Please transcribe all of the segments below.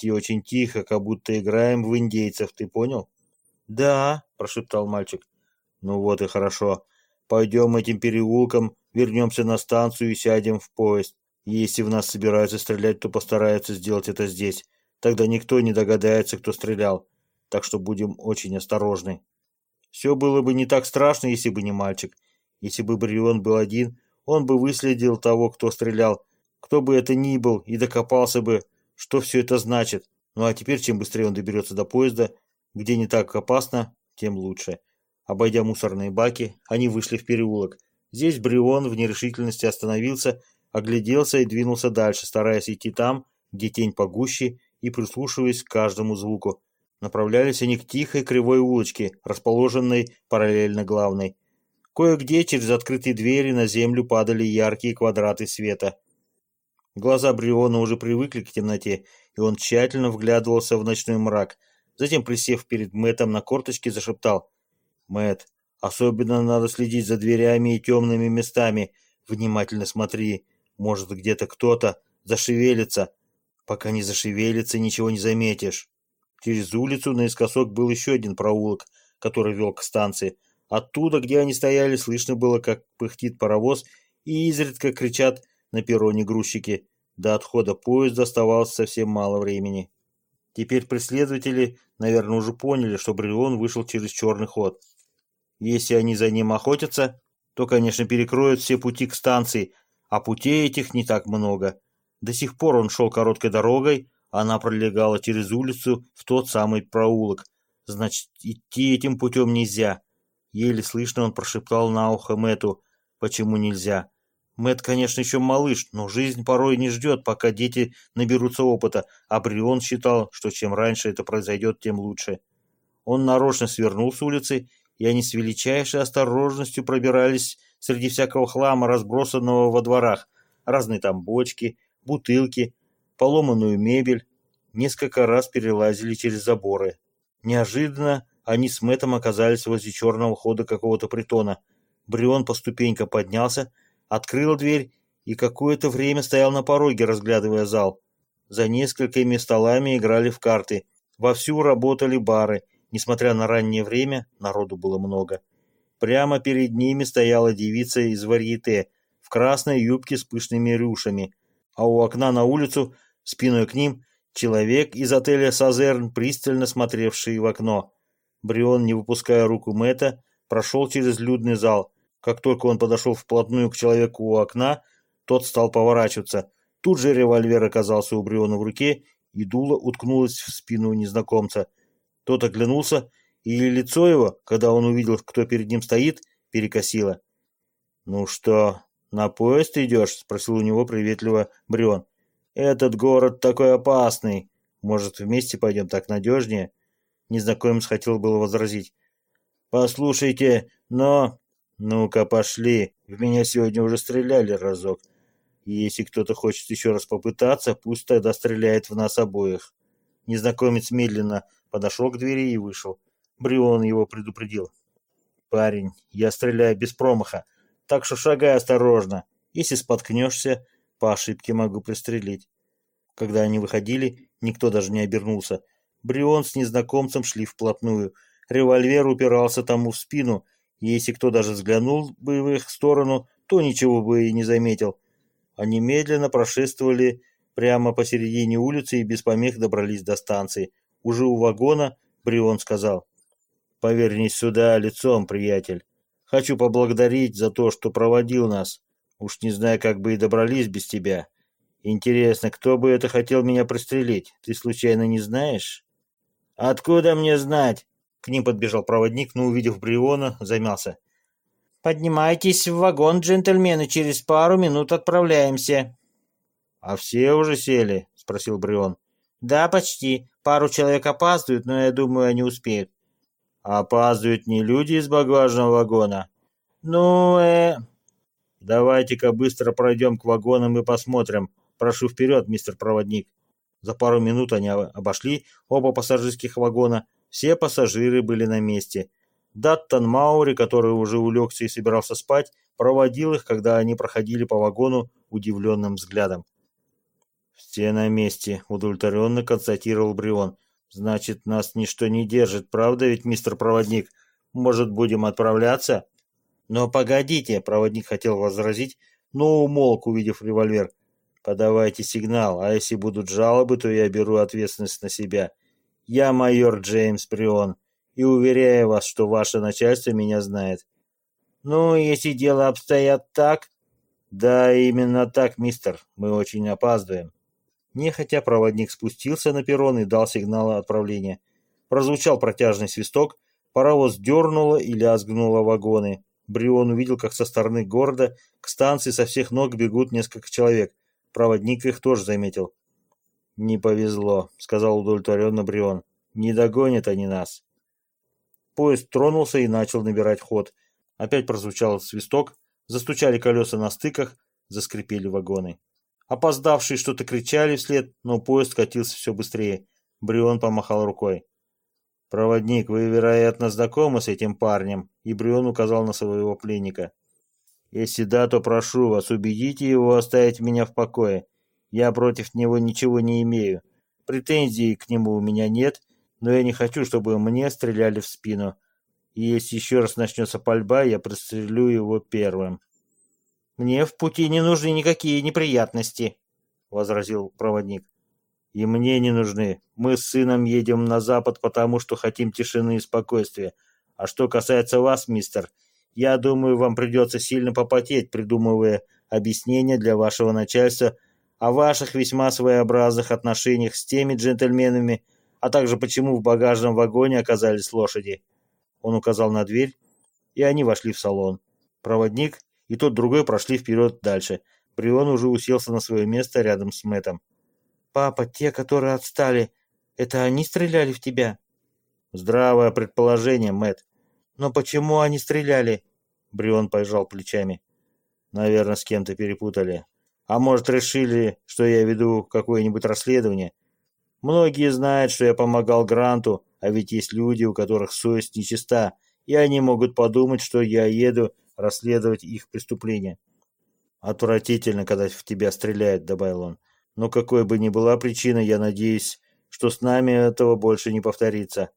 И очень тихо, как будто играем в индейцев, ты понял? Да, прошептал мальчик. Ну вот и хорошо. Пойдем этим переулком, вернемся на станцию и сядем в поезд. Если в нас собираются стрелять, то постараются сделать это здесь. Тогда никто не догадается, кто стрелял. Так что будем очень осторожны. Все было бы не так страшно, если бы не мальчик. Если бы Брион был один, он бы выследил того, кто стрелял, кто бы это ни был, и докопался бы, что все это значит. Ну а теперь, чем быстрее он доберется до поезда, где не так опасно, тем лучше. Обойдя мусорные баки, они вышли в переулок. Здесь Брион в нерешительности остановился, огляделся и двинулся дальше, стараясь идти там, где тень погуще, и прислушиваясь к каждому звуку. Направлялись они к тихой кривой улочке, расположенной параллельно главной. Кое-где через открытые двери на землю падали яркие квадраты света. Глаза Бриона уже привыкли к темноте, и он тщательно вглядывался в ночной мрак. Затем, присев перед Мэтом на корточке, зашептал. «Мэт, особенно надо следить за дверями и темными местами. Внимательно смотри. Может, где-то кто-то зашевелится. Пока не зашевелится, ничего не заметишь». Через улицу наискосок был еще один проулок, который вел к станции. Оттуда, где они стояли, слышно было, как пыхтит паровоз, и изредка кричат на перроне грузчики. До отхода поезда оставалось совсем мало времени. Теперь преследователи, наверное, уже поняли, что Брион вышел через черный ход. Если они за ним охотятся, то, конечно, перекроют все пути к станции, а путей этих не так много. До сих пор он шел короткой дорогой, она пролегала через улицу в тот самый проулок. Значит, идти этим путем нельзя. Еле слышно он прошептал на ухо Мэту, почему нельзя. Мэт, конечно, еще малыш, но жизнь порой не ждет, пока дети наберутся опыта, а Брион считал, что чем раньше это произойдет, тем лучше. Он нарочно свернул с улицы, и они с величайшей осторожностью пробирались среди всякого хлама, разбросанного во дворах. Разные там бочки, бутылки, поломанную мебель. Несколько раз перелазили через заборы. Неожиданно они с Мэтом оказались возле черного хода какого-то притона. Брион по ступенькам поднялся, открыл дверь и какое-то время стоял на пороге, разглядывая зал. За несколькими столами играли в карты. Вовсю работали бары. Несмотря на раннее время, народу было много. Прямо перед ними стояла девица из варьете в красной юбке с пышными рюшами, а у окна на улицу, спиной к ним, человек из отеля «Сазерн», пристально смотревший в окно. Брион, не выпуская руку Мэтта, прошел через людный зал. Как только он подошел вплотную к человеку у окна, тот стал поворачиваться. Тут же револьвер оказался у Бриона в руке, и дуло уткнулось в спину незнакомца. Тот оглянулся, и лицо его, когда он увидел, кто перед ним стоит, перекосило. «Ну что, на поезд идешь?» — спросил у него приветливо Брион. «Этот город такой опасный. Может, вместе пойдем так надежнее?» Незнакомец хотел было возразить. «Послушайте, но «Ну-ка, пошли. В меня сегодня уже стреляли разок. И если кто-то хочет еще раз попытаться, пусть тогда стреляет в нас обоих». Незнакомец медленно подошел к двери и вышел. Брион его предупредил. «Парень, я стреляю без промаха, так что шагай осторожно. Если споткнешься, по ошибке могу пристрелить». Когда они выходили, никто даже не обернулся. Брион с незнакомцем шли вплотную. Револьвер упирался тому в спину — если кто даже взглянул бы в их сторону, то ничего бы и не заметил. Они медленно прошествовали прямо посередине улицы и без помех добрались до станции. Уже у вагона Брион сказал, «Повернись сюда лицом, приятель. Хочу поблагодарить за то, что проводил нас. Уж не знаю, как бы и добрались без тебя. Интересно, кто бы это хотел меня пристрелить? Ты случайно не знаешь?» «Откуда мне знать?» К ним подбежал проводник, но, увидев Бриона, замялся. «Поднимайтесь в вагон, джентльмены, через пару минут отправляемся». «А все уже сели?» — спросил Брион. «Да, почти. Пару человек опаздывают, но я думаю, они успеют». «А опаздывают не люди из багажного вагона?» «Ну, э...» «Давайте-ка быстро пройдем к вагонам и посмотрим. Прошу вперед, мистер проводник». За пару минут они обошли оба пассажирских вагона, все пассажиры были на месте. Даттон Маури, который уже улегся и собирался спать, проводил их, когда они проходили по вагону удивленным взглядом. «Все на месте», — удовлетворенно констатировал Брион. «Значит, нас ничто не держит, правда ведь, мистер проводник? Может, будем отправляться?» «Но погодите», — проводник хотел возразить, но умолк, увидев револьвер. «Подавайте сигнал, а если будут жалобы, то я беру ответственность на себя. Я майор Джеймс Брион, и уверяю вас, что ваше начальство меня знает». «Ну, если дело обстоят так...» «Да, именно так, мистер. Мы очень опаздываем». Нехотя проводник спустился на перрон и дал сигнал отправления. Прозвучал протяжный свисток, паровоз дернуло и лязгнуло вагоны. Брион увидел, как со стороны города к станции со всех ног бегут несколько человек. Проводник их тоже заметил. «Не повезло», — сказал удовлетворенно Брион. «Не догонят они нас». Поезд тронулся и начал набирать ход. Опять прозвучал свисток, застучали колеса на стыках, заскрипели вагоны. Опоздавшие что-то кричали вслед, но поезд катился все быстрее. Брион помахал рукой. «Проводник, вы, вероятно, знакомы с этим парнем?» И Брион указал на своего пленника. «Если да, то прошу вас, убедите его оставить меня в покое. Я против него ничего не имею. Претензий к нему у меня нет, но я не хочу, чтобы мне стреляли в спину. И если еще раз начнется пальба, я пристрелю его первым». «Мне в пути не нужны никакие неприятности», — возразил проводник. «И мне не нужны. Мы с сыном едем на запад, потому что хотим тишины и спокойствия. А что касается вас, мистер, я думаю, вам придется сильно попотеть, придумывая объяснения для вашего начальства о ваших весьма своеобразных отношениях с теми джентльменами, а также почему в багажном вагоне оказались лошади». Он указал на дверь, и они вошли в салон. Проводник и тот другой прошли вперед дальше. Брион уже уселся на свое место рядом с Мэтом. «Папа, те, которые отстали, это они стреляли в тебя?» «Здравое предположение, Мэт. «Но почему они стреляли?» Брион пожал плечами. «Наверное, с кем-то перепутали. А может, решили, что я веду какое-нибудь расследование? Многие знают, что я помогал Гранту, а ведь есть люди, у которых совесть нечиста, и они могут подумать, что я еду расследовать их преступления. «Отвратительно, когда в тебя стреляют», — добавил он. «Но какой бы ни была причина, я надеюсь, что с нами этого больше не повторится».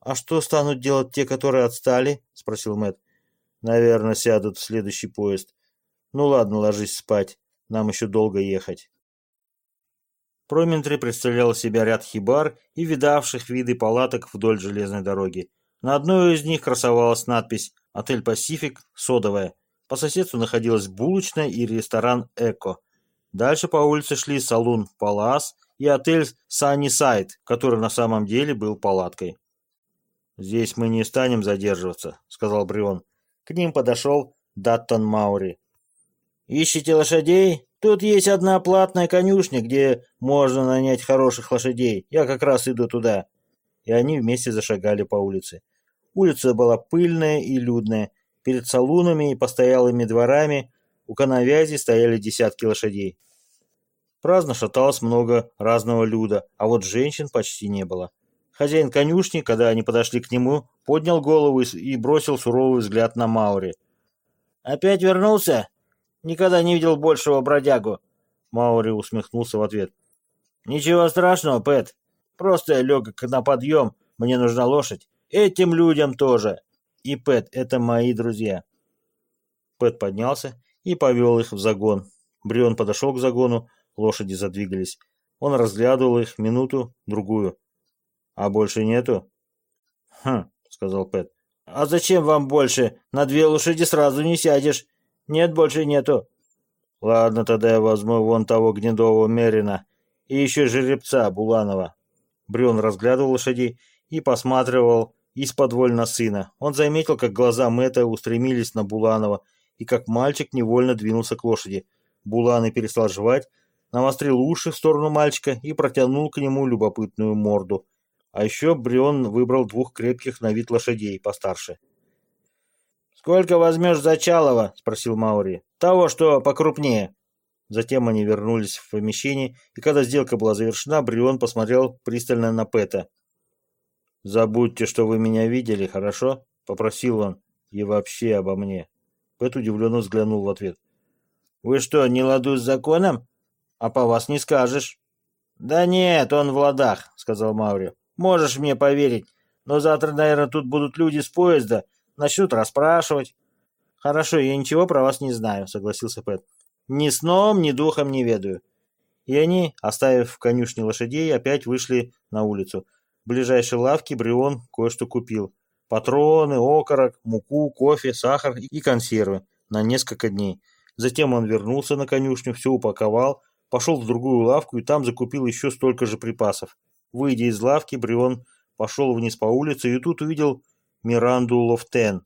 «А что станут делать те, которые отстали?» — спросил Мэтт. «Наверное, сядут в следующий поезд. Ну ладно, ложись спать. Нам еще долго ехать». Проментри представлял себя ряд хибар и видавших виды палаток вдоль железной дороги. На одной из них красовалась надпись «Отель Пасифик», «Содовая». По соседству находилась булочная и ресторан «Эко». Дальше по улице шли салон «Палас» и отель «Саннисайд», который на самом деле был палаткой. «Здесь мы не станем задерживаться», — сказал Брион. К ним подошел Даттон Маури. «Ищите лошадей? Тут есть одна платная конюшня, где можно нанять хороших лошадей. Я как раз иду туда». И они вместе зашагали по улице. Улица была пыльная и людная. Перед салунами и постоялыми дворами у канавязи стояли десятки лошадей. Праздно шаталось много разного люда, а вот женщин почти не было. Хозяин конюшни, когда они подошли к нему, поднял голову и бросил суровый взгляд на Маури. «Опять вернулся? Никогда не видел большего бродягу!» Маури усмехнулся в ответ. «Ничего страшного, Пэт. Просто я лег на подъем, мне нужна лошадь. Этим людям тоже. И Пэт, это мои друзья. Пэт поднялся и повел их в загон. Брион подошел к загону, лошади задвигались. Он разглядывал их минуту, другую. «А больше нету?» «Хм», — сказал Пэт. «А зачем вам больше? На две лошади сразу не сядешь. Нет, больше нету». «Ладно, тогда я возьму вон того гнедого Мерина и еще жеребца Буланова». Брион разглядывал лошадей и посматривал из-под на сына. Он заметил, как глаза Мэтта устремились на Буланова, и как мальчик невольно двинулся к лошади. Буланы перестал жевать, навострил уши в сторону мальчика и протянул к нему любопытную морду. А еще Брион выбрал двух крепких на вид лошадей, постарше. «Сколько возьмешь за Чалова?» — спросил Маури. «Того, что покрупнее». Затем они вернулись в помещение, и когда сделка была завершена, Брион посмотрел пристально на Пэта. «Забудьте, что вы меня видели, хорошо?» — попросил он. «И вообще обо мне». Пэт удивленно взглянул в ответ. «Вы что, не ладу с законом? А по вас не скажешь». «Да нет, он в ладах», — сказал Маури. «Можешь мне поверить, но завтра, наверное, тут будут люди с поезда, начнут расспрашивать». «Хорошо, я ничего про вас не знаю», — согласился Пэт. «Ни сном, ни духом не ведаю». И они, оставив в конюшне лошадей, опять вышли на улицу. В ближайшей лавке Брион кое-что купил. Патроны, окорок, муку, кофе, сахар и консервы на несколько дней. Затем он вернулся на конюшню, все упаковал, пошел в другую лавку и там закупил еще столько же припасов. Выйдя из лавки, Брион пошел вниз по улице и тут увидел Миранду Лофтен.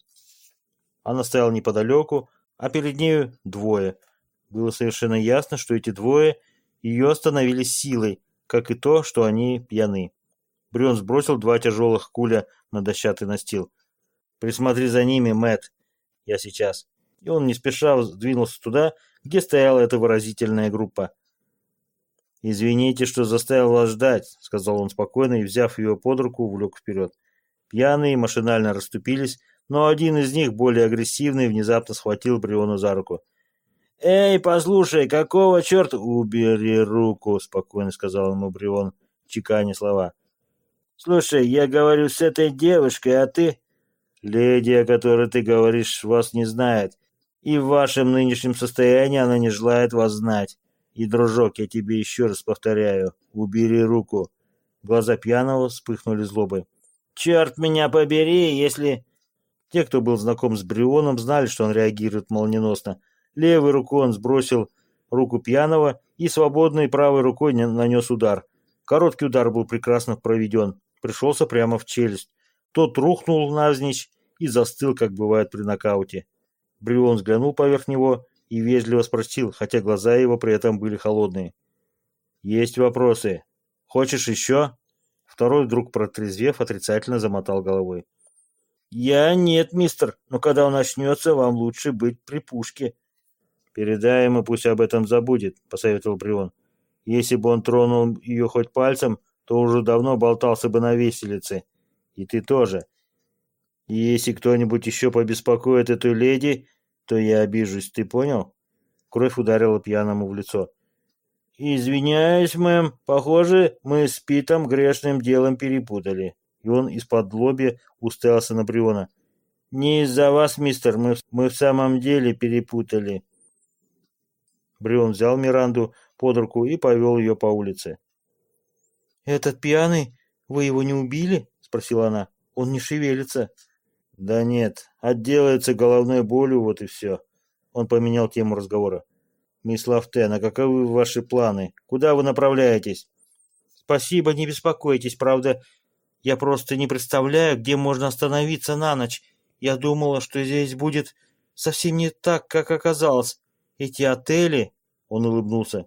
Она стояла неподалеку, а перед нею двое. Было совершенно ясно, что эти двое ее остановили силой, как и то, что они пьяны. Брюн сбросил два тяжелых куля на дощатый настил. «Присмотри за ними, Мэт. Я сейчас». И он не спеша двинулся туда, где стояла эта выразительная группа. «Извините, что заставил вас ждать», — сказал он спокойно и, взяв ее под руку, увлек вперед. Пьяные машинально расступились, но один из них, более агрессивный, внезапно схватил Бриону за руку. «Эй, послушай, какого черта...» «Убери руку», — спокойно сказал ему Брион, чеканя слова. «Слушай, я говорю с этой девушкой, а ты...» «Леди, о которой ты говоришь, вас не знает, и в вашем нынешнем состоянии она не желает вас знать. И, дружок, я тебе еще раз повторяю, убери руку». Глаза пьяного вспыхнули злобой. «Черт меня побери, если...» Те, кто был знаком с Брионом, знали, что он реагирует молниеносно. Левой рукой он сбросил руку пьяного и свободной правой рукой нанес удар. Короткий удар был прекрасно проведен. Пришелся прямо в челюсть. Тот рухнул навзничь и застыл, как бывает при нокауте. Брион взглянул поверх него и вежливо спросил, хотя глаза его при этом были холодные. «Есть вопросы? Хочешь еще?» Второй вдруг протрезвев, отрицательно замотал головой. «Я нет, мистер, но когда он начнется, вам лучше быть при пушке». «Передай ему, пусть об этом забудет», — посоветовал Брион. «Если бы он тронул ее хоть пальцем, то уже давно болтался бы на веселице. И ты тоже. И если кто-нибудь еще побеспокоит эту леди, то я обижусь, ты понял?» Кровь ударила пьяному в лицо. «Извиняюсь, мэм, похоже, мы с Питом грешным делом перепутали». И он из-под лоби уставился на Бриона. «Не из-за вас, мистер, мы, мы в самом деле перепутали». Брион взял Миранду под руку и повел ее по улице. «Этот пьяный? Вы его не убили?» — спросила она. «Он не шевелится». «Да нет, отделается головной болью, вот и все». Он поменял тему разговора. «Мисс Лафтен, а каковы ваши планы? Куда вы направляетесь?» «Спасибо, не беспокойтесь, правда. Я просто не представляю, где можно остановиться на ночь. Я думала, что здесь будет совсем не так, как оказалось. Эти отели...» Он улыбнулся.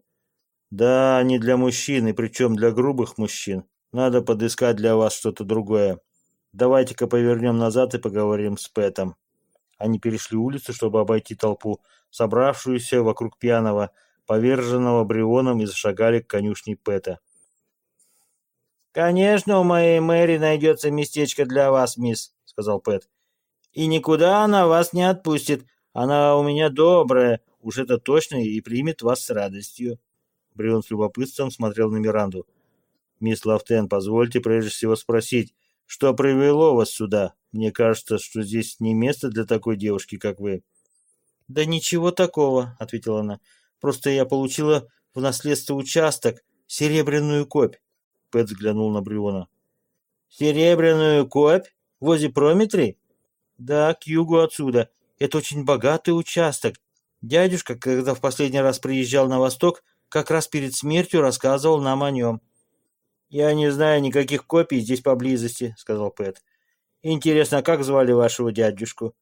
«Да, не для мужчин, и причем для грубых мужчин. Надо подыскать для вас что-то другое. Давайте-ка повернем назад и поговорим с Пэтом». Они перешли улицу, чтобы обойти толпу, собравшуюся вокруг пьяного, поверженного брионом, и зашагали к конюшне Пэта. «Конечно, у моей Мэри найдется местечко для вас, мисс», — сказал Пэт. «И никуда она вас не отпустит. Она у меня добрая, уж это точно, и примет вас с радостью». Брион с любопытством смотрел на Миранду. «Мисс Лафтен, позвольте прежде всего спросить, что привело вас сюда? Мне кажется, что здесь не место для такой девушки, как вы». «Да ничего такого», — ответила она. «Просто я получила в наследство участок, серебряную копь». Пэт взглянул на Бриона. «Серебряную копь? Возле Прометри?» «Да, к югу отсюда. Это очень богатый участок. Дядюшка, когда в последний раз приезжал на восток, как раз перед смертью рассказывал нам о нем». «Я не знаю никаких копий здесь поблизости», — сказал Пэт. «Интересно, как звали вашего дядюшку?»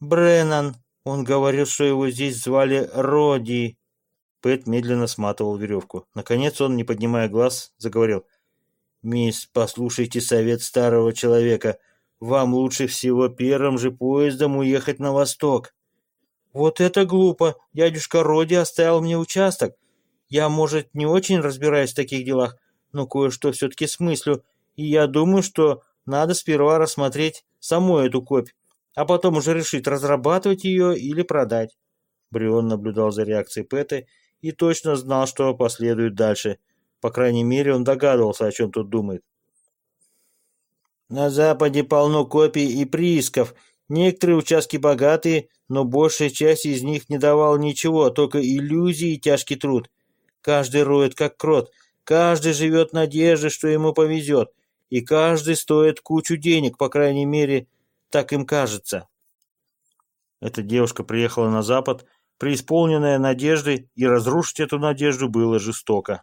«Бреннан», он говорил, что его здесь звали Роди. Пэт медленно сматывал веревку. Наконец он, не поднимая глаз, заговорил. «Мисс, послушайте совет старого человека. Вам лучше всего первым же поездом уехать на восток». «Вот это глупо. Дядюшка Роди оставил мне участок. Я, может, не очень разбираюсь в таких делах, но кое-что все-таки смыслю, и я думаю, что надо сперва рассмотреть саму эту копь а потом уже решить, разрабатывать ее или продать. Брион наблюдал за реакцией Пэта и точно знал, что последует дальше. По крайней мере, он догадывался, о чем тут думает. На Западе полно копий и приисков. Некоторые участки богатые, но большая часть из них не давала ничего, только иллюзии и тяжкий труд. Каждый роет, как крот. Каждый живет надеждой, что ему повезет. И каждый стоит кучу денег, по крайней мере, так им кажется. Эта девушка приехала на Запад, преисполненная надеждой, и разрушить эту надежду было жестоко.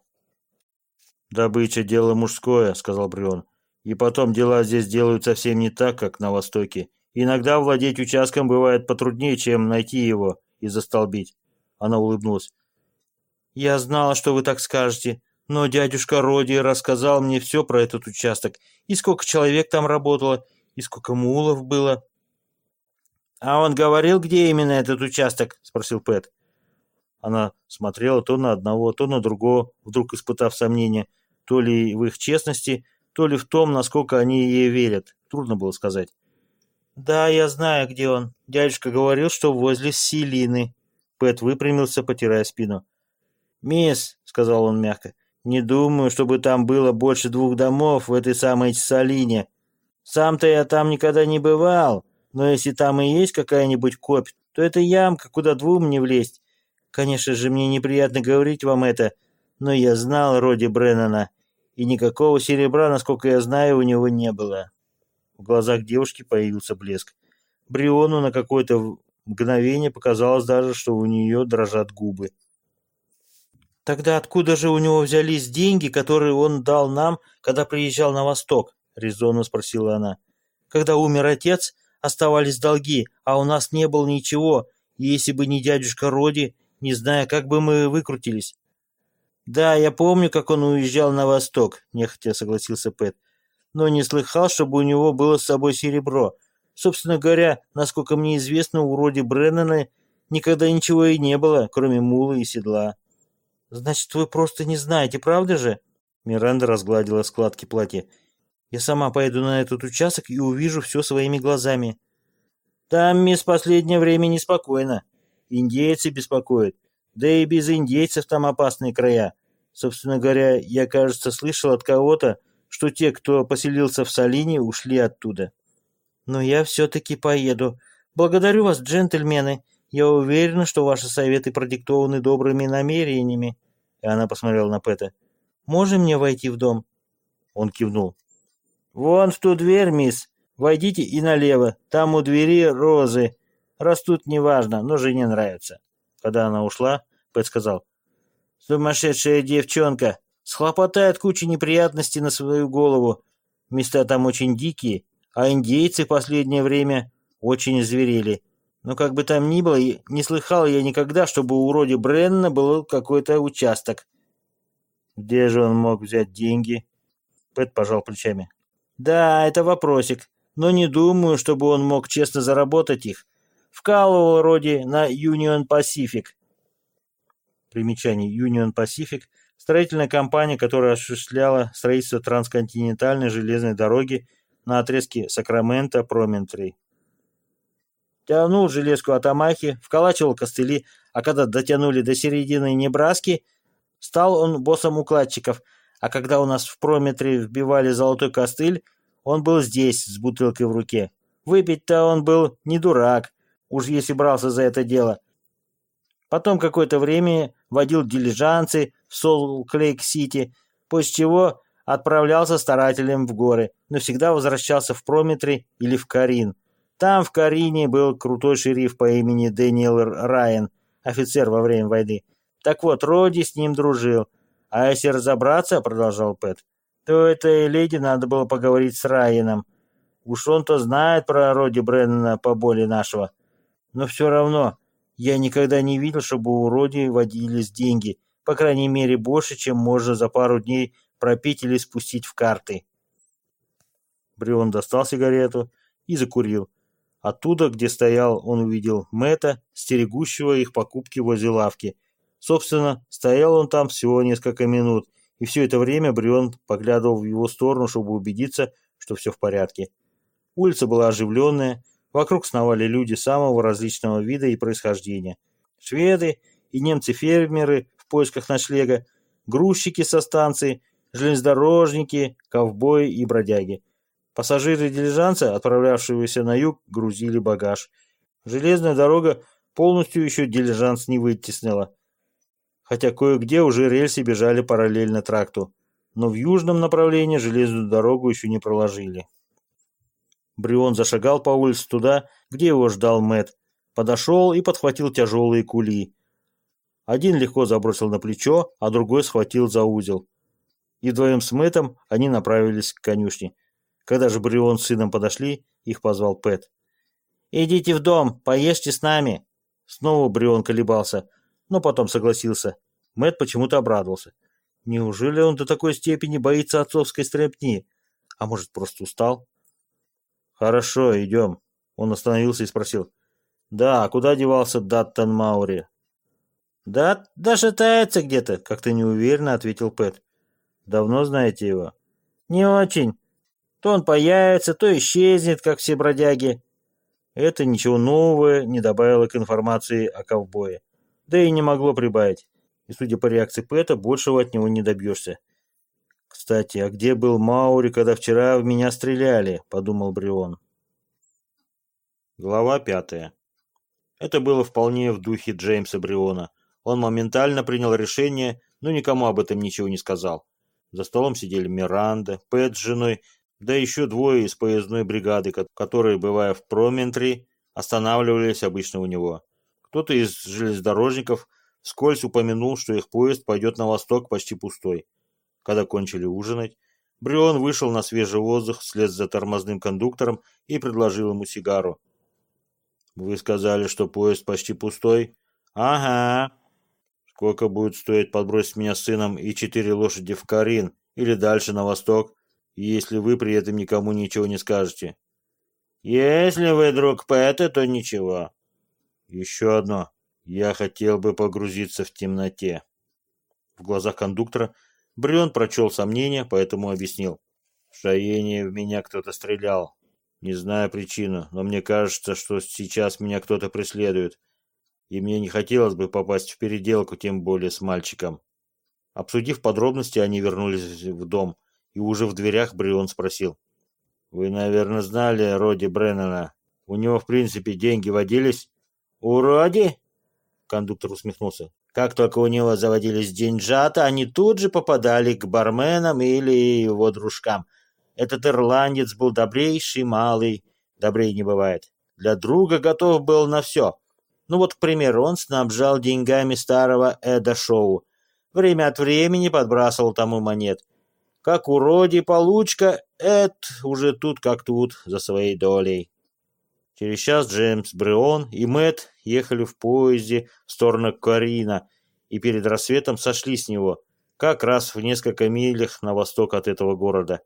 «Добыча – дело мужское», – сказал Брион. «И потом дела здесь делают совсем не так, как на Востоке. Иногда владеть участком бывает потруднее, чем найти его и застолбить». Она улыбнулась. «Я знала, что вы так скажете, но дядюшка Роди рассказал мне все про этот участок, и сколько человек там работало, и сколько мулов было». «А он говорил, где именно этот участок?» – спросил Пэт. Она смотрела то на одного, то на другого, вдруг испытав сомнение – то ли в их честности, то ли в том, насколько они ей верят. Трудно было сказать. «Да, я знаю, где он. Дядюшка говорил, что возле Селины». Пэт выпрямился, потирая спину. «Мисс», — сказал он мягко, — «не думаю, чтобы там было больше двух домов в этой самой Салине. Сам-то я там никогда не бывал, но если там и есть какая-нибудь копь, то это ямка, куда двум не влезть. Конечно же, мне неприятно говорить вам это, но я знал Роди Бреннана, и никакого серебра, насколько я знаю, у него не было. В глазах девушки появился блеск. Бриону на какое-то мгновение показалось даже, что у нее дрожат губы. «Тогда откуда же у него взялись деньги, которые он дал нам, когда приезжал на восток?» — резонно спросила она. «Когда умер отец, оставались долги, а у нас не было ничего, если бы не дядюшка Роди, не зная, как бы мы выкрутились. «Да, я помню, как он уезжал на восток», — нехотя согласился Пэт. «Но не слыхал, чтобы у него было с собой серебро. Собственно говоря, насколько мне известно, у Роди Бреннана никогда ничего и не было, кроме мулы и седла». «Значит, вы просто не знаете, правда же?» Миранда разгладила складки платья. «Я сама поеду на этот участок и увижу все своими глазами». «Там, мисс, последнее время неспокойно. Индейцы беспокоят. Да и без индейцев там опасные края. Собственно говоря, я, кажется, слышал от кого-то, что те, кто поселился в Салине, ушли оттуда. Но я все-таки поеду. Благодарю вас, джентльмены. Я уверена, что ваши советы продиктованы добрыми намерениями. И она посмотрела на Пэта. Можем мне войти в дом? Он кивнул. Вон в ту дверь, мисс. Войдите и налево. Там у двери розы. Растут неважно, но жене нравится. Когда она ушла, Пэт сказал. Сумасшедшая девчонка. Схлопотает кучу неприятностей на свою голову. Места там очень дикие, а индейцы в последнее время очень зверели. Но как бы там ни было, не слыхал я никогда, чтобы у Роди Бренна был какой-то участок. Где же он мог взять деньги? Пэт пожал плечами. Да, это вопросик. Но не думаю, чтобы он мог честно заработать их. Вкалывал Роди на Union Pacific. Примечание Union Pacific – строительная компания, которая осуществляла строительство трансконтинентальной железной дороги на отрезке Сакраменто-Проментрей. Тянул железку от Амахи, вколачивал костыли, а когда дотянули до середины Небраски, стал он боссом укладчиков, а когда у нас в Прометре вбивали золотой костыль, он был здесь с бутылкой в руке. Выпить-то он был не дурак, уж если брался за это дело – Потом какое-то время водил дилижансы в Солклейк-Сити, после чего отправлялся старателем в горы, но всегда возвращался в Прометри или в Карин. Там, в Карине, был крутой шериф по имени Дэниел Райан, офицер во время войны. Так вот, Роди с ним дружил. А если разобраться, продолжал Пэт, то этой леди надо было поговорить с Райаном. Уж он-то знает про Роди Бреннана поболее нашего. Но все равно, я никогда не видел, чтобы у Роди водились деньги, по крайней мере больше, чем можно за пару дней пропить или спустить в карты. Брион достал сигарету и закурил. Оттуда, где стоял, он увидел Мэтта, стерегущего их покупки возле лавки. Собственно, стоял он там всего несколько минут, и все это время Брион поглядывал в его сторону, чтобы убедиться, что все в порядке. Улица была оживленная, Вокруг сновали люди самого различного вида и происхождения. Шведы и немцы-фермеры в поисках ночлега, грузчики со станции, железнодорожники, ковбои и бродяги. Пассажиры дилижанса, отправлявшегося на юг, грузили багаж. Железная дорога полностью еще дилижанс не вытеснила, хотя кое-где уже рельсы бежали параллельно тракту, но в южном направлении железную дорогу еще не проложили. Брион зашагал по улице туда, где его ждал Мэт, подошел и подхватил тяжелые кули. Один легко забросил на плечо, а другой схватил за узел. И вдвоем с Мэтом они направились к конюшне. Когда же Брион с сыном подошли, их позвал Пэт. «Идите в дом, поешьте с нами!» Снова Брион колебался, но потом согласился. Мэт почему-то обрадовался. Неужели он до такой степени боится отцовской стряпни? А может, просто устал? «Хорошо, идем». Он остановился и спросил. «Да, а куда девался Даттон Маури?» «Да, да шатается где-то», — как-то неуверенно ответил Пэт. «Давно знаете его?» «Не очень. То он появится, то исчезнет, как все бродяги». Это ничего нового не добавило к информации о ковбое. Да и не могло прибавить. И, судя по реакции Пэта, большего от него не добьешься. «Кстати, а где был Маури, когда вчера в меня стреляли?» – подумал Брион. Глава пятая. Это было вполне в духе Джеймса Бриона. Он моментально принял решение, но никому об этом ничего не сказал. За столом сидели Миранда, Пэт с женой, да еще двое из поездной бригады, которые, бывая в Проментри, останавливались обычно у него. Кто-то из железнодорожников вскользь упомянул, что их поезд пойдет на восток почти пустой. Когда кончили ужинать, Брион вышел на свежий воздух вслед за тормозным кондуктором и предложил ему сигару. «Вы сказали, что поезд почти пустой?» «Ага». «Сколько будет стоить подбросить меня с сыном и четыре лошади в Карин или дальше на восток, если вы при этом никому ничего не скажете?» «Если вы друг Пэта, то ничего». «Еще одно. Я хотел бы погрузиться в темноте». В глазах кондуктора Брион прочел сомнения, поэтому объяснил. В Шаене в меня кто-то стрелял. Не знаю причину, но мне кажется, что сейчас меня кто-то преследует. И мне не хотелось бы попасть в переделку, тем более с мальчиком. Обсудив подробности, они вернулись в дом, и уже в дверях Брион спросил. «Вы, наверное, знали Роди Бреннана. У него, в принципе, деньги водились?» «У Роди?» Кондуктор усмехнулся. Как только у него заводились деньжата, они тут же попадали к барменам или его дружкам. Этот ирландец был добрейший малый, добрей не бывает. Для друга готов был на все. Ну вот, к примеру, он снабжал деньгами старого Эда Шоу. Время от времени подбрасывал тому монет. Как уроди получка, Эд уже тут как тут, за своей долей. Через час Джеймс Бреон и Мэтт ехали в поезде в сторону Карина и перед рассветом сошли с него, как раз в несколько милях на восток от этого города.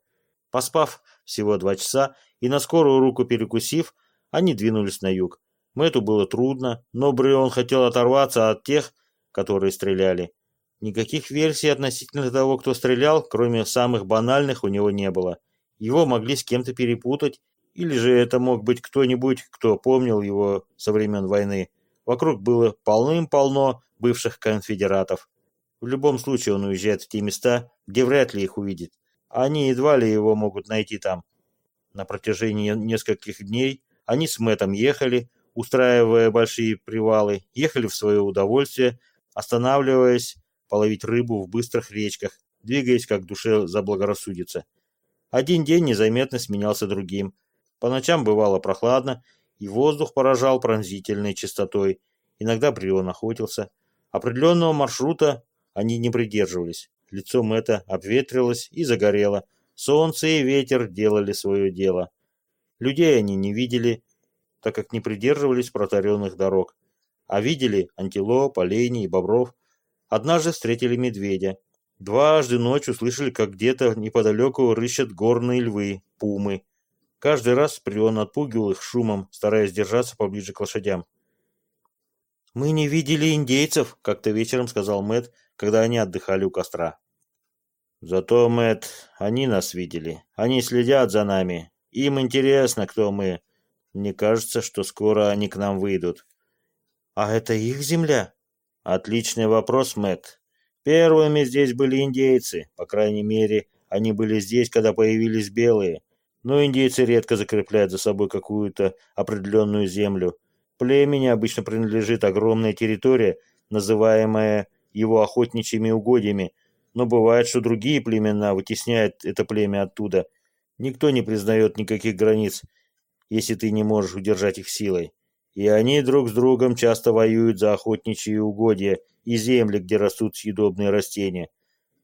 Поспав всего два часа и на скорую руку перекусив, они двинулись на юг. Мэтту было трудно, но Бреон хотел оторваться от тех, которые стреляли. Никаких версий относительно того, кто стрелял, кроме самых банальных, у него не было. Его могли с кем-то перепутать, или же это мог быть кто-нибудь, кто помнил его со времен войны. Вокруг было полным-полно бывших конфедератов. В любом случае он уезжает в те места, где вряд ли их увидит. Они едва ли его могут найти там. На протяжении нескольких дней они с Мэтом ехали, устраивая большие привалы, ехали в свое удовольствие, останавливаясь половить рыбу в быстрых речках, двигаясь как душе заблагорассудится. Один день незаметно сменялся другим, по ночам бывало прохладно, и воздух поражал пронзительной чистотой. Иногда Брион охотился. Определенного маршрута они не придерживались. Лицо Мэтта обветрилось и загорело. Солнце и ветер делали свое дело. Людей они не видели, так как не придерживались протаренных дорог. А видели антилоп, оленей и бобров. Однажды встретили медведя. Дважды ночью слышали, как где-то неподалеку рыщат горные львы, пумы. Каждый раз Прион отпугивал их шумом, стараясь держаться поближе к лошадям. «Мы не видели индейцев», — как-то вечером сказал Мэт, когда они отдыхали у костра. «Зато, Мэт, они нас видели. Они следят за нами. Им интересно, кто мы. Мне кажется, что скоро они к нам выйдут». «А это их земля?» «Отличный вопрос, Мэт. Первыми здесь были индейцы, по крайней мере, они были здесь, когда появились белые. Но индейцы редко закрепляют за собой какую-то определенную землю. Племени обычно принадлежит огромная территория, называемая его охотничьими угодьями, но бывает, что другие племена вытесняют это племя оттуда. Никто не признает никаких границ, если ты не можешь удержать их силой. И они друг с другом часто воюют за охотничьи угодья и земли, где растут съедобные растения.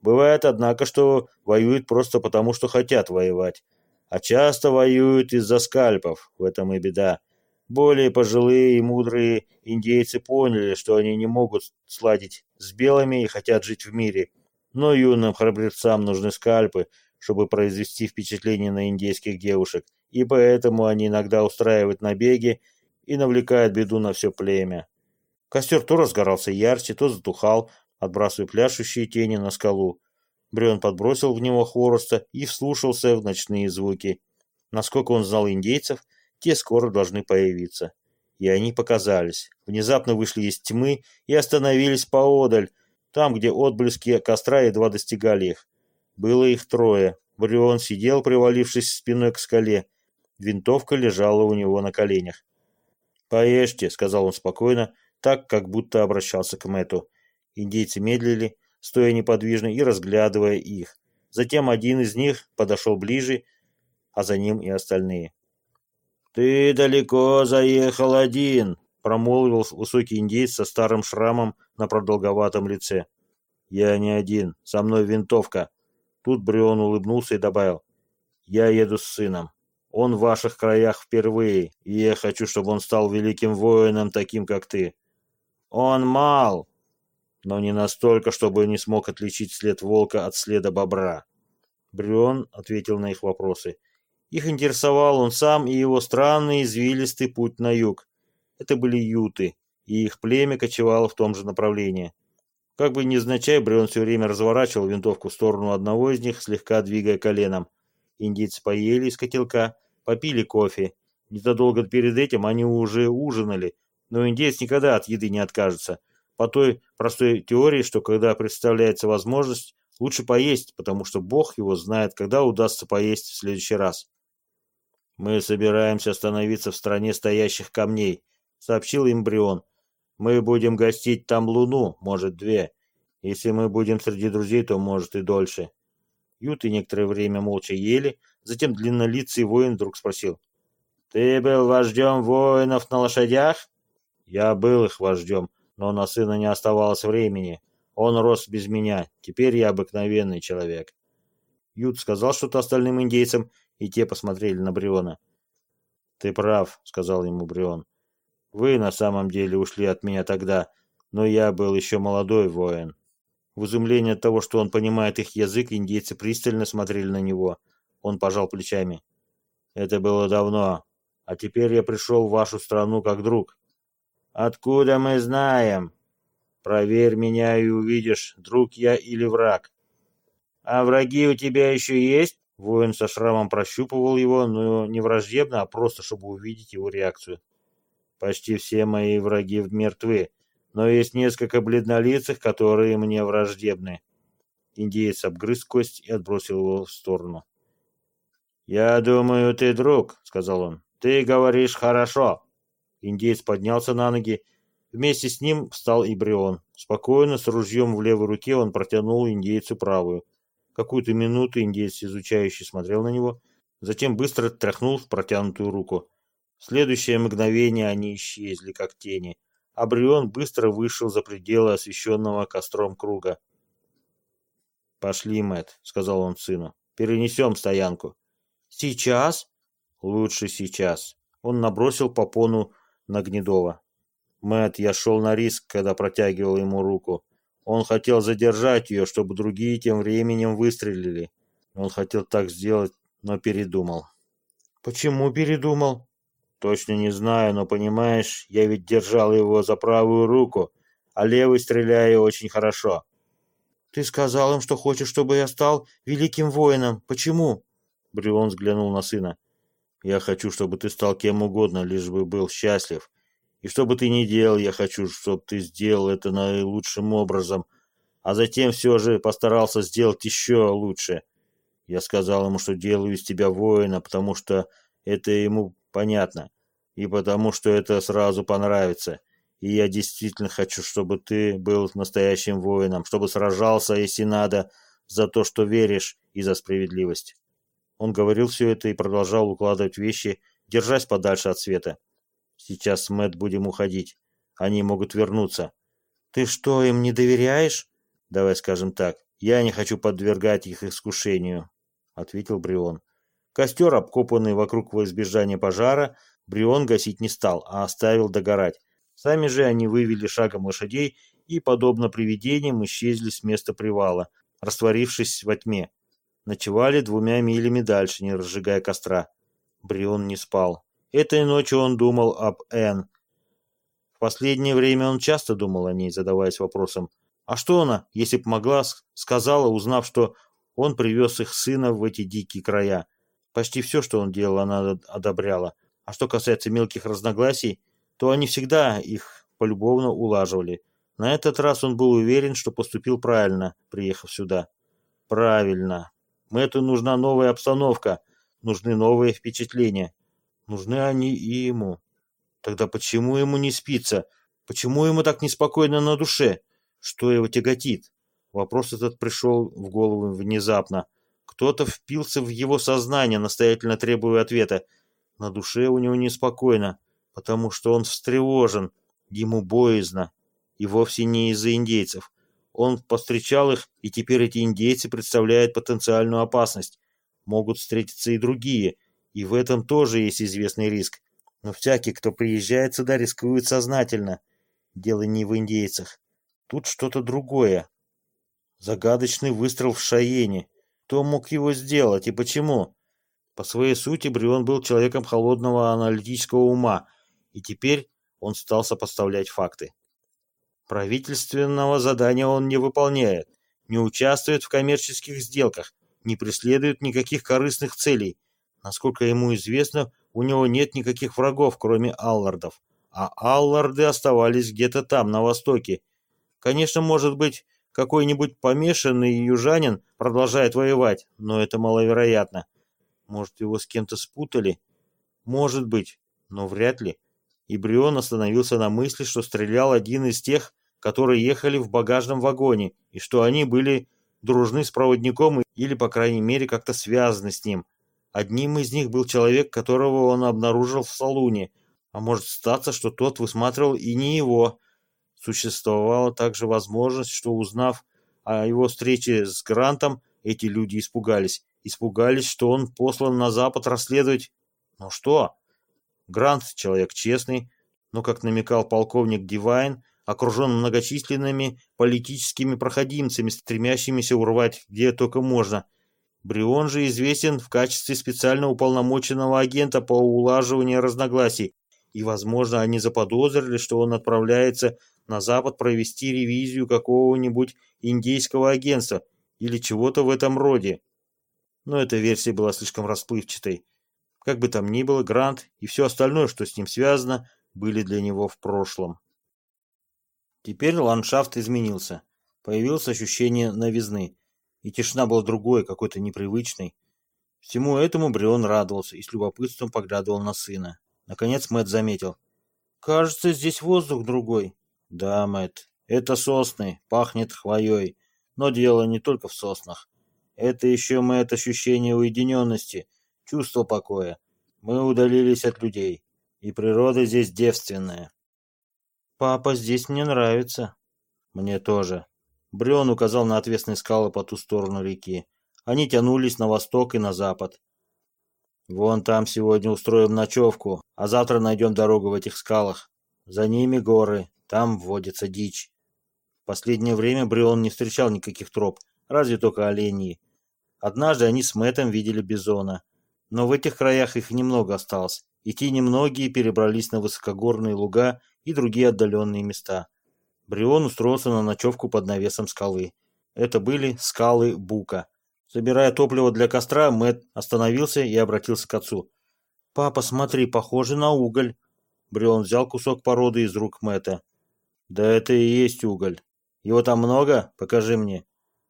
Бывает, однако, что воюют просто потому, что хотят воевать. А часто воюют из-за скальпов, в этом и беда. Более пожилые и мудрые индейцы поняли, что они не могут сладить с белыми и хотят жить в мире. Но юным храбрецам нужны скальпы, чтобы произвести впечатление на индейских девушек, и поэтому они иногда устраивают набеги и навлекают беду на все племя. Костер то разгорался ярче, то затухал, отбрасывая пляшущие тени на скалу. Брен подбросил в него хвороста и вслушался в ночные звуки. Насколько он знал индейцев, те скоро должны появиться. И они показались. Внезапно вышли из тьмы и остановились поодаль, там, где отблески костра едва достигали их. Было их трое. Брион сидел, привалившись спиной к скале. Винтовка лежала у него на коленях. «Поешьте», — сказал он спокойно, так, как будто обращался к Мэту. Индейцы медлили, стоя неподвижно и разглядывая их. Затем один из них подошел ближе, а за ним и остальные. «Ты далеко заехал один», — промолвил высокий индейец со старым шрамом на продолговатом лице. «Я не один, со мной винтовка». Тут Брион улыбнулся и добавил. «Я еду с сыном. Он в ваших краях впервые, и я хочу, чтобы он стал великим воином, таким, как ты. Он мал, но не настолько, чтобы не смог отличить след волка от следа бобра. Брюон ответил на их вопросы. Их интересовал он сам и его странный извилистый путь на юг. Это были юты, и их племя кочевало в том же направлении. Как бы невзначай, Брион все время разворачивал винтовку в сторону одного из них, слегка двигая коленом. Индийцы поели из котелка, попили кофе. Незадолго перед этим они уже ужинали, но индеец никогда от еды не откажется по той простой теории, что когда представляется возможность, лучше поесть, потому что Бог его знает, когда удастся поесть в следующий раз. «Мы собираемся остановиться в стране стоящих камней», — сообщил им Брион. «Мы будем гостить там луну, может, две. Если мы будем среди друзей, то, может, и дольше». Юты некоторое время молча ели, затем длиннолицый воин вдруг спросил. «Ты был вождем воинов на лошадях?» «Я был их вождем», но на сына не оставалось времени. Он рос без меня, теперь я обыкновенный человек. Ют сказал что-то остальным индейцам, и те посмотрели на Бриона. «Ты прав», — сказал ему Брион. «Вы на самом деле ушли от меня тогда, но я был еще молодой воин». В изумлении от того, что он понимает их язык, индейцы пристально смотрели на него. Он пожал плечами. «Это было давно, а теперь я пришел в вашу страну как друг. Откуда мы знаем? Проверь меня и увидишь, друг я или враг. А враги у тебя еще есть? Воин со шрамом прощупывал его, но не враждебно, а просто, чтобы увидеть его реакцию. Почти все мои враги мертвы, но есть несколько бледнолицых, которые мне враждебны. Индеец обгрыз кость и отбросил его в сторону. «Я думаю, ты друг», — сказал он. «Ты говоришь хорошо». Индеец поднялся на ноги. Вместе с ним встал и Брион. Спокойно, с ружьем в левой руке, он протянул индейцу правую. Какую-то минуту индеец, изучающий, смотрел на него, затем быстро тряхнул в протянутую руку. В следующее мгновение они исчезли, как тени, а Брион быстро вышел за пределы освещенного костром круга. «Пошли, Мэтт», — сказал он сыну, — «перенесем стоянку». «Сейчас?» «Лучше сейчас». Он набросил попону на Гнедова. Мэт, я шел на риск, когда протягивал ему руку. Он хотел задержать ее, чтобы другие тем временем выстрелили. Он хотел так сделать, но передумал. Почему передумал? Точно не знаю, но понимаешь, я ведь держал его за правую руку, а левый стреляю очень хорошо. Ты сказал им, что хочешь, чтобы я стал великим воином. Почему? Брион взглянул на сына. Я хочу, чтобы ты стал кем угодно, лишь бы был счастлив. И что бы ты ни делал, я хочу, чтобы ты сделал это наилучшим образом. а затем все же постарался сделать еще лучше. Я сказал ему, что делаю из тебя воина, потому что это ему понятно, и потому что это сразу понравится. И я действительно хочу, чтобы ты был настоящим воином, чтобы сражался, если надо, за то, что веришь, и за справедливость. Он говорил все это и продолжал укладывать вещи, держась подальше от света. Сейчас Мэтт будем уходить. Они могут вернуться. Ты что, им не доверяешь? Давай скажем так. Я не хочу подвергать их искушению, ответил Брион. Костер, обкопанный вокруг во избежание пожара, Брион гасить не стал, а оставил догорать. Сами же они вывели шагом лошадей и, подобно привидениям, исчезли с места привала, растворившись во тьме. Ночевали двумя милями дальше, не разжигая костра. Брион не спал. Этой ночью он думал об Энн. В последнее время он часто думал о ней, задаваясь вопросом, а что она, если б могла, сказала, узнав, что он привез их сына в эти дикие края. Почти все, что он делал, она одобряла. А что касается мелких разногласий, то они всегда их полюбовно улаживали. На этот раз он был уверен, что поступил правильно, приехав сюда. Правильно. Мэтту нужна новая обстановка, нужны новые впечатления. Нужны они и ему. Тогда почему ему не спится? Почему ему так неспокойно на душе? Что его тяготит? Вопрос этот пришел в голову внезапно. Кто-то впился в его сознание, настоятельно требуя ответа. На душе у него неспокойно потому что он встревожен, ему боязно, и вовсе не из-за индейцев. Он повстречал их, и теперь эти индейцы представляют потенциальную опасность. Могут встретиться и другие, и в этом тоже есть известный риск. Но всякий, кто приезжает сюда, рискует сознательно. Дело не в индейцах. Тут что-то другое. Загадочный выстрел в Шаене. Кто мог его сделать и почему? По своей сути Брион был человеком холодного аналитического ума – и теперь он стал сопоставлять факты. Правительственного задания он не выполняет, не участвует в коммерческих сделках, не преследует никаких корыстных целей. Насколько ему известно, у него нет никаких врагов, кроме Аллардов. А Алларды оставались где-то там, на востоке. Конечно, может быть, какой-нибудь помешанный южанин продолжает воевать, но это маловероятно. Может, его с кем-то спутали? Может быть, но вряд ли и Брион остановился на мысли, что стрелял один из тех, которые ехали в багажном вагоне, и что они были дружны с проводником или, по крайней мере, как-то связаны с ним. Одним из них был человек, которого он обнаружил в салуне, а может статься, что тот высматривал и не его. Существовала также возможность, что, узнав о его встрече с Грантом, эти люди испугались. Испугались, что он послан на Запад расследовать... Но что? Грант — человек честный, но, как намекал полковник Дивайн, окружен многочисленными политическими проходимцами, стремящимися урвать где только можно. Брион же известен в качестве специально уполномоченного агента по улаживанию разногласий, и, возможно, они заподозрили, что он отправляется на Запад провести ревизию какого-нибудь индейского агентства или чего-то в этом роде. Но эта версия была слишком расплывчатой. Как бы там ни было, Грант и все остальное, что с ним связано, были для него в прошлом. Теперь ландшафт изменился. Появилось ощущение новизны. И тишина была другой, какой-то непривычной. Всему этому Брион радовался и с любопытством поглядывал на сына. Наконец Мэт заметил. «Кажется, здесь воздух другой». «Да, Мэт, это сосны, пахнет хвоей. Но дело не только в соснах. Это еще, Мэт, ощущение уединенности — чувство покоя. Мы удалились от людей, и природа здесь девственная. Папа, здесь мне нравится. Мне тоже. Брен указал на отвесные скалы по ту сторону реки. Они тянулись на восток и на запад. Вон там сегодня устроим ночевку, а завтра найдем дорогу в этих скалах. За ними горы, там водится дичь. В последнее время Брион не встречал никаких троп, разве только оленьи. Однажды они с Мэтом видели бизона. Но в этих краях их немного осталось, и те немногие перебрались на высокогорные луга и другие отдаленные места. Брион устроился на ночевку под навесом скалы. Это были скалы Бука. Собирая топливо для костра, Мэт остановился и обратился к отцу. «Папа, смотри, похоже на уголь». Брион взял кусок породы из рук Мэтта. «Да это и есть уголь. Его там много? Покажи мне.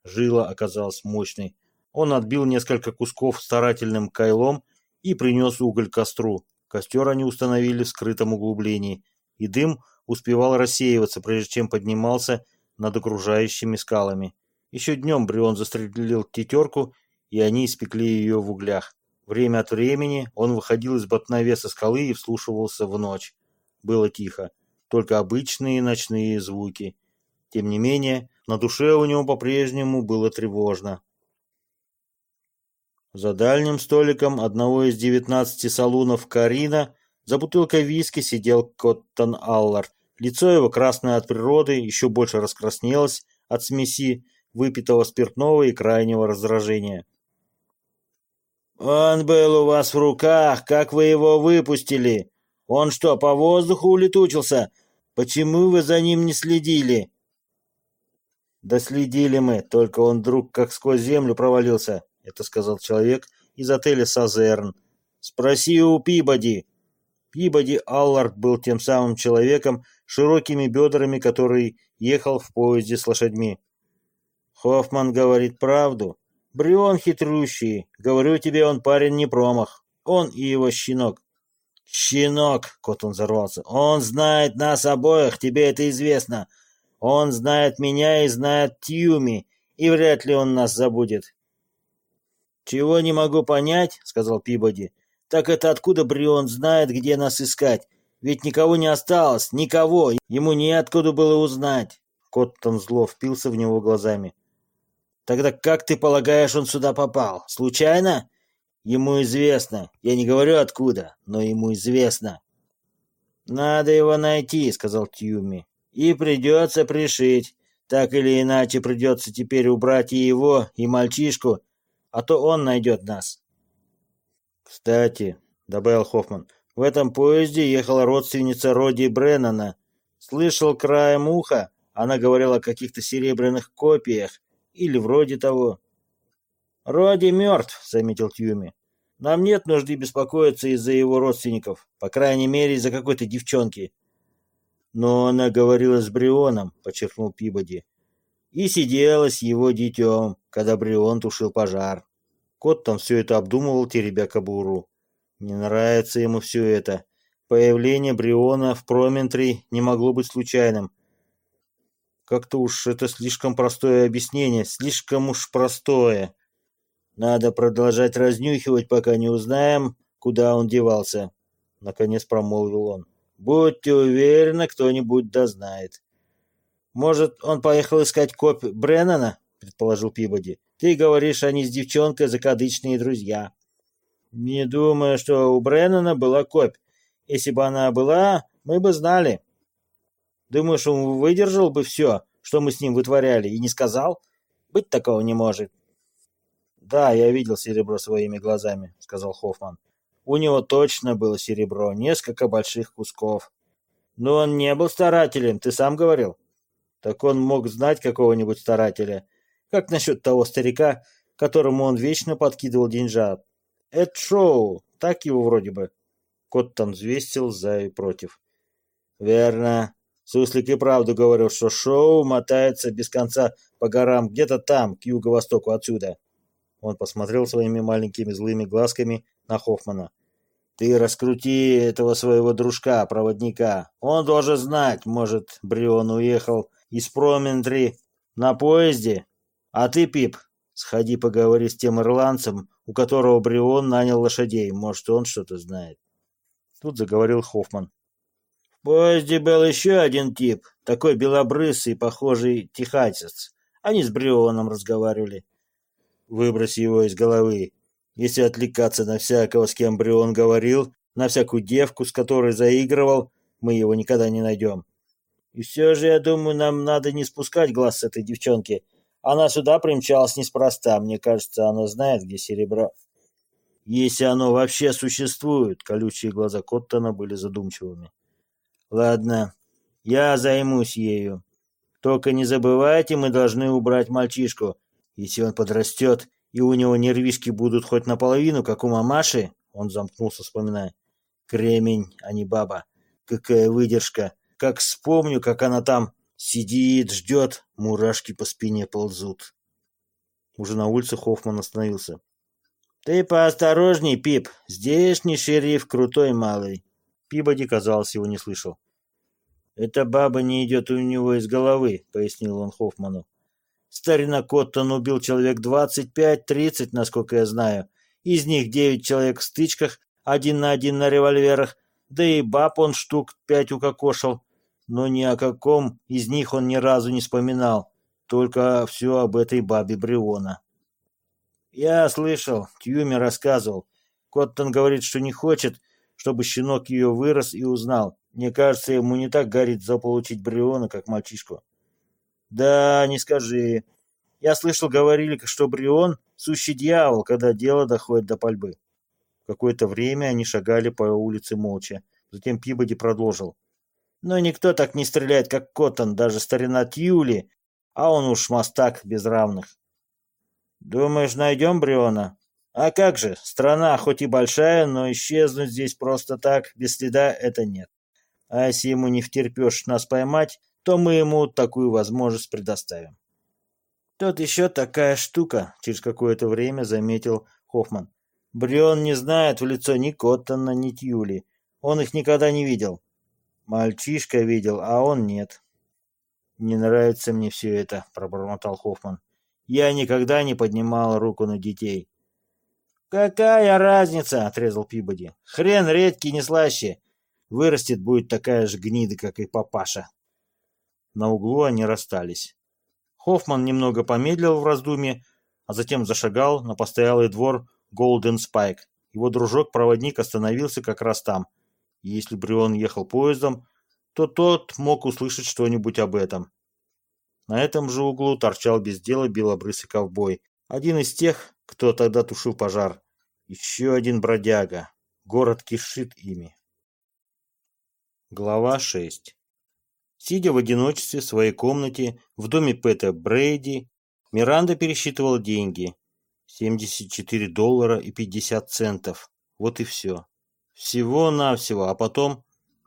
Жила оказалась мощной. Он отбил несколько кусков старательным кайлом и принес уголь к костру. Костер они установили в скрытом углублении, и дым успевал рассеиваться, прежде чем поднимался над окружающими скалами. Еще днем Брион застрелил тетерку, и они испекли ее в углях. Время от времени он выходил из ботновеса скалы и вслушивался в ночь. Было тихо, только обычные ночные звуки. Тем не менее, на душе у него по-прежнему было тревожно. За дальним столиком одного из девятнадцати салунов Карина за бутылкой виски сидел Коттон Аллард. Лицо его, красное от природы, еще больше раскраснелось от смеси выпитого спиртного и крайнего раздражения. «Он был у вас в руках, как вы его выпустили? Он что, по воздуху улетучился? Почему вы за ним не следили?» «Да следили мы, только он вдруг как сквозь землю провалился», — это сказал человек из отеля «Сазерн». «Спроси у Пибоди». Пибоди Аллард был тем самым человеком широкими бедрами, который ехал в поезде с лошадьми. Хоффман говорит правду. Брион хитрющий. Говорю тебе, он парень не промах. Он и его щенок. Щенок, кот он взорвался. Он знает нас обоих, тебе это известно. Он знает меня и знает Тьюми, и вряд ли он нас забудет. Чего не могу понять, сказал Пибоди, так это откуда Брион знает, где нас искать? Ведь никого не осталось, никого, ему неоткуда было узнать. Коттон зло впился в него глазами. Тогда как ты полагаешь, он сюда попал? Случайно? Ему известно. Я не говорю откуда, но ему известно. Надо его найти, сказал Тьюми. И придется пришить. Так или иначе придется теперь убрать и его, и мальчишку, а то он найдет нас. Кстати, добавил Хоффман, в этом поезде ехала родственница Роди Бреннана. Слышал краем уха, она говорила о каких-то серебряных копиях, или вроде того. «Роди мертв», — заметил Тьюми. «Нам нет нужды беспокоиться из-за его родственников, по крайней мере, из-за какой-то девчонки». «Но она говорила с Брионом», — подчеркнул Пибоди. «И сидела с его детем, когда Брион тушил пожар». Кот там все это обдумывал, теребя кобуру. Не нравится ему все это. Появление Бриона в Проментри не могло быть случайным. Как-то уж это слишком простое объяснение, слишком уж простое. Надо продолжать разнюхивать, пока не узнаем, куда он девался. Наконец промолвил он. Будьте уверены, кто-нибудь дознает. Может, он поехал искать копь Бреннана? Предположил Пибоди. Ты говоришь, они с девчонкой закадычные друзья. Не думаю, что у Бреннана была копь. Если бы она была, мы бы знали. Думаешь, он выдержал бы все, что мы с ним вытворяли, и не сказал? Быть такого не может. Да, я видел серебро своими глазами, сказал Хоффман. У него точно было серебро, несколько больших кусков. Но он не был старателем, ты сам говорил. Так он мог знать какого-нибудь старателя. Как насчет того старика, которому он вечно подкидывал деньжат? Эд Шоу, так его вроде бы. Кот там взвестил за и против. Верно. Суслик и правду говорил, что шоу мотается без конца по горам где-то там, к юго-востоку отсюда. Он посмотрел своими маленькими злыми глазками на Хоффмана. «Ты раскрути этого своего дружка, проводника. Он должен знать, может, Брион уехал из Проментри на поезде. А ты, Пип, сходи поговори с тем ирландцем, у которого Брион нанял лошадей. Может, он что-то знает». Тут заговорил Хоффман. В поезде был еще один тип, такой белобрысый, похожий техасец. Они с Брионом разговаривали. Выбрось его из головы. Если отвлекаться на всякого, с кем Брион говорил, на всякую девку, с которой заигрывал, мы его никогда не найдем. И все же, я думаю, нам надо не спускать глаз с этой девчонки. Она сюда примчалась неспроста. Мне кажется, она знает, где серебро. Если оно вообще существует, колючие глаза Коттона были задумчивыми. Ладно, я займусь ею. Только не забывайте, мы должны убрать мальчишку. Если он подрастет, и у него нервишки будут хоть наполовину, как у мамаши, он замкнулся, вспоминая. Кремень, а не баба. Какая выдержка. Как вспомню, как она там Сидит, ждет, мурашки по спине ползут. Уже на улице Хоффман остановился. «Ты поосторожней, Пип. Здешний шериф крутой малый». Пибоди, казалось, его не слышал. «Эта баба не идет у него из головы», — пояснил он Хоффману. «Старина Коттон убил человек двадцать пять-тридцать, насколько я знаю. Из них девять человек в стычках, один на один на револьверах, да и баб он штук пять укокошил. Но ни о каком из них он ни разу не вспоминал, только все об этой бабе Бриона». «Я слышал, Тьюми рассказывал. Коттон говорит, что не хочет, чтобы щенок ее вырос и узнал. Мне кажется, ему не так горит заполучить Бриона, как мальчишку. Да, не скажи. Я слышал, говорили, что Брион — сущий дьявол, когда дело доходит до пальбы. Какое-то время они шагали по улице молча. Затем Пибоди продолжил. Но никто так не стреляет, как Коттон, даже старина Тьюли, а он уж мастак без равных. Думаешь, найдем Бриона? А как же, страна хоть и большая, но исчезнуть здесь просто так, без следа, это нет. А если ему не втерпешь нас поймать, то мы ему такую возможность предоставим. Тут еще такая штука, через какое-то время заметил Хоффман. Брион не знает в лицо ни Коттона, ни Тьюли. Он их никогда не видел. Мальчишка видел, а он нет. Не нравится мне все это, пробормотал Хоффман. Я никогда не поднимал руку на детей. «Какая разница?» — отрезал Пибоди. «Хрен редкий, не слаще. Вырастет, будет такая же гнида, как и папаша. На углу они расстались. Хоффман немного помедлил в раздумье, а затем зашагал на постоялый двор Голден Спайк. Его дружок-проводник остановился как раз там. И если Брион ехал поездом, то тот мог услышать что-нибудь об этом. На этом же углу торчал без дела белобрысый ковбой. Один из тех, кто тогда тушил пожар. Еще один бродяга. Город кишит ими. Глава 6 Сидя в одиночестве в своей комнате в доме Пэта Брейди, Миранда пересчитывала деньги. 74 доллара и 50 центов. Вот и все. Всего-навсего. А потом...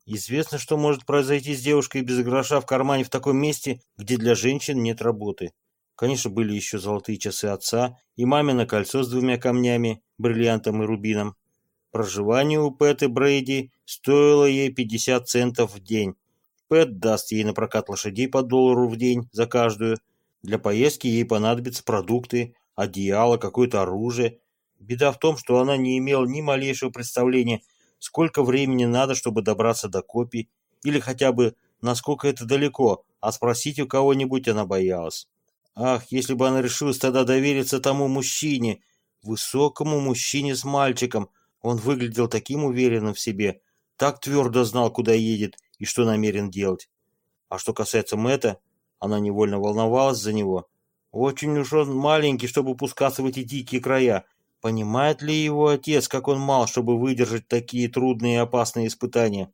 Известно, что может произойти с девушкой без гроша в кармане в таком месте, где для женщин нет работы. Конечно, были еще золотые часы отца и мамино кольцо с двумя камнями, бриллиантом и рубином. Проживание у Пэты Брейди стоило ей 50 центов в день. Пэт даст ей на прокат лошадей по доллару в день за каждую. Для поездки ей понадобятся продукты, одеяло, какое-то оружие. Беда в том, что она не имела ни малейшего представления, сколько времени надо, чтобы добраться до копий, или хотя бы насколько это далеко, а спросить у кого-нибудь она боялась. Ах, если бы она решилась тогда довериться тому мужчине, высокому мужчине с мальчиком, он выглядел таким уверенным в себе, так твердо знал, куда едет и что намерен делать. А что касается Мэтта, она невольно волновалась за него. Очень уж он маленький, чтобы пускаться в эти дикие края. Понимает ли его отец, как он мал, чтобы выдержать такие трудные и опасные испытания?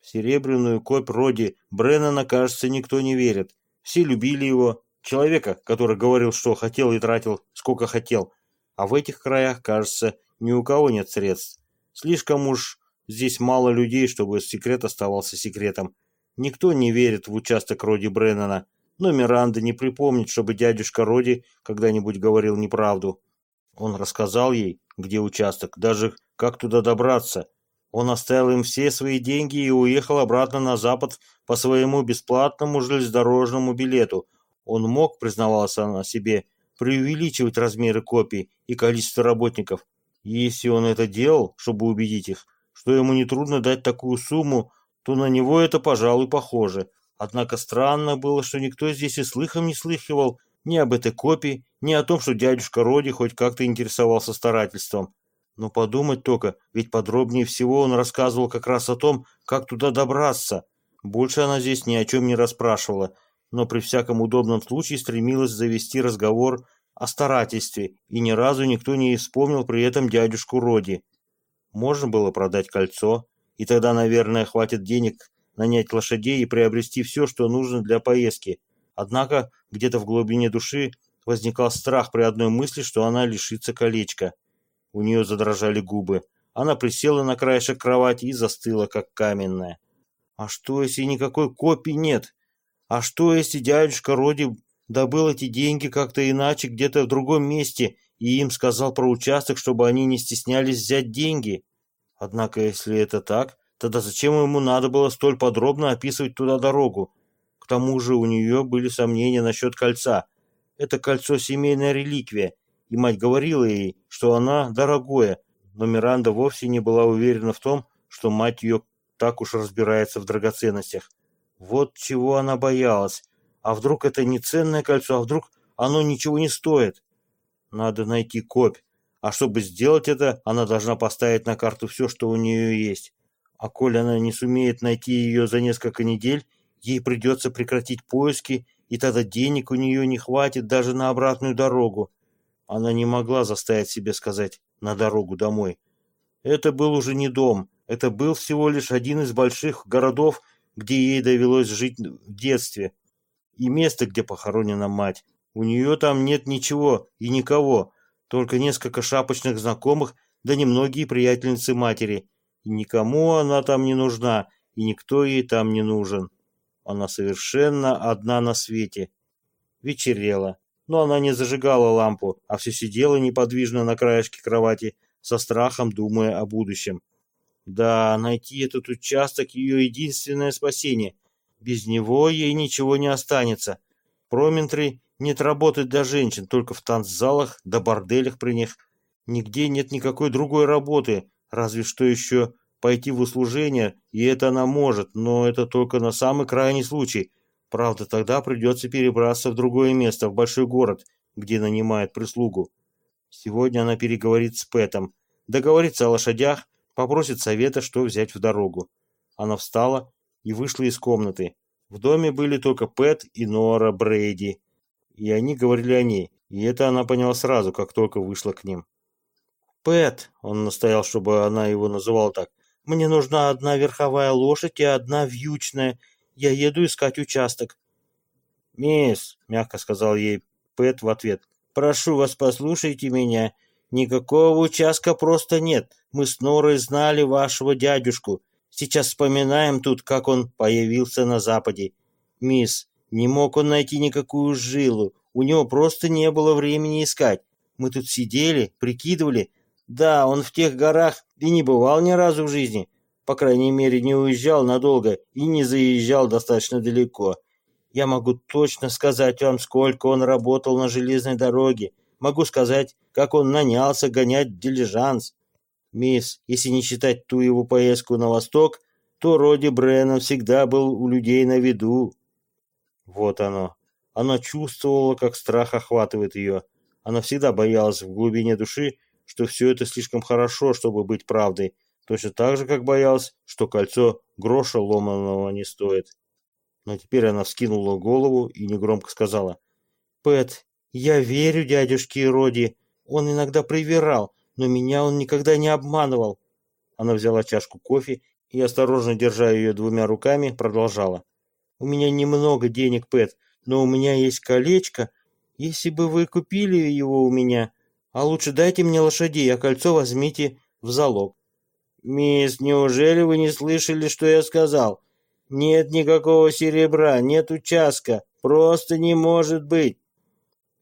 В серебряную копь Роди Бреннана, кажется, никто не верит. Все любили его, человека, который говорил, что хотел и тратил, сколько хотел. А в этих краях, кажется, ни у кого нет средств. Слишком уж здесь мало людей, чтобы секрет оставался секретом. Никто не верит в участок Роди Бреннана, но Миранда не припомнит, чтобы дядюшка Роди когда-нибудь говорил неправду. Он рассказал ей, где участок, даже как туда добраться. Он оставил им все свои деньги и уехал обратно на запад по своему бесплатному железнодорожному билету. Он мог, признавалась она себе, преувеличивать размеры копий и количество работников, если он это делал, чтобы убедить их, что ему нетрудно дать такую сумму, то на него это, пожалуй, похоже. Однако странно было, что никто здесь и слыхом не слыхивал ни об этой копии, ни о том, что дядюшка Роди хоть как-то интересовался старательством. Но подумать только, ведь подробнее всего он рассказывал как раз о том, как туда добраться. Больше она здесь ни о чем не расспрашивала, но при всяком удобном случае стремилась завести разговор о старательстве, и ни разу никто не вспомнил при этом дядюшку Роди. Можно было продать кольцо, и тогда, наверное, хватит денег нанять лошадей и приобрести все, что нужно для поездки. Однако где-то в глубине души возникал страх при одной мысли, что она лишится колечка. У нее задрожали губы. Она присела на краешек кровати и застыла, как каменная. А что, если никакой копии нет? А что, если дядюшка Роди добыл эти деньги как-то иначе, где-то в другом месте, и им сказал про участок, чтобы они не стеснялись взять деньги? Однако, если это так, тогда зачем ему надо было столь подробно описывать туда дорогу? Тому же у нее были сомнения насчет кольца. Это кольцо семейная реликвия, и мать говорила ей, что она дорогое, но Миранда вовсе не была уверена в том, что мать ее так уж разбирается в драгоценностях. Вот чего она боялась. А вдруг это не ценное кольцо, а вдруг оно ничего не стоит? Надо найти копь. А чтобы сделать это, она должна поставить на карту все, что у нее есть. А коли она не сумеет найти ее за несколько недель, ей придется прекратить поиски, и тогда денег у нее не хватит даже на обратную дорогу. Она не могла заставить себе сказать «на дорогу домой». Это был уже не дом, это был всего лишь один из больших городов, где ей довелось жить в детстве, и место, где похоронена мать. У нее там нет ничего и никого, только несколько шапочных знакомых, да немногие приятельницы матери. И никому она там не нужна, и никто ей там не нужен. Она совершенно одна на свете. Вечерело, но она не зажигала лампу, а все сидела неподвижно на краешке кровати, со страхом думая о будущем. Да, найти этот участок — ее единственное спасение. Без него ей ничего не останется. Проментри нет работы для женщин, только в танцзалах да борделях при них. Нигде нет никакой другой работы, разве что еще пойти в услужение, и это она может, но это только на самый крайний случай. Правда, тогда придется перебраться в другое место, в большой город, где нанимает прислугу. Сегодня она переговорит с Пэтом, договорится о лошадях, попросит совета, что взять в дорогу. Она встала и вышла из комнаты. В доме были только Пэт и Нора Брейди, и они говорили о ней, и это она поняла сразу, как только вышла к ним. «Пэт», — он настоял, чтобы она его называла так, — «мне нужна одна верховая лошадь и одна вьючная. Я еду искать участок». «Мисс», — мягко сказал ей Пэт в ответ, — «прошу вас, послушайте меня. Никакого участка просто нет. Мы с Норой знали вашего дядюшку. Сейчас вспоминаем тут, как он появился на Западе. Мисс, не мог он найти никакую жилу. У него просто не было времени искать. Мы тут сидели, прикидывали. Да, он в тех горах и не бывал ни разу в жизни. По крайней мере, не уезжал надолго и не заезжал достаточно далеко. Я могу точно сказать вам, сколько он работал на железной дороге. Могу сказать, как он нанялся гонять дилижанс. Мисс, если не считать ту его поездку на восток, то Роди Бреннан всегда был у людей на виду. Вот оно. Она чувствовала, как страх охватывает ее. Она всегда боялась в глубине души, что все это слишком хорошо, чтобы быть правдой, точно так же, как боялась, что кольцо гроша ломаного не стоит. Но теперь она вскинула голову и негромко сказала, «Пэт, я верю дядюшке Роди. Он иногда привирал, но меня он никогда не обманывал». Она взяла чашку кофе и, осторожно держа ее двумя руками, продолжала. У меня немного денег, Пэт, но у меня есть колечко. Если бы вы купили его у меня, а лучше дайте мне лошадей, а кольцо возьмите в залог. Мисс, неужели вы не слышали, что я сказал? Нет никакого серебра, нет участка, просто не может быть.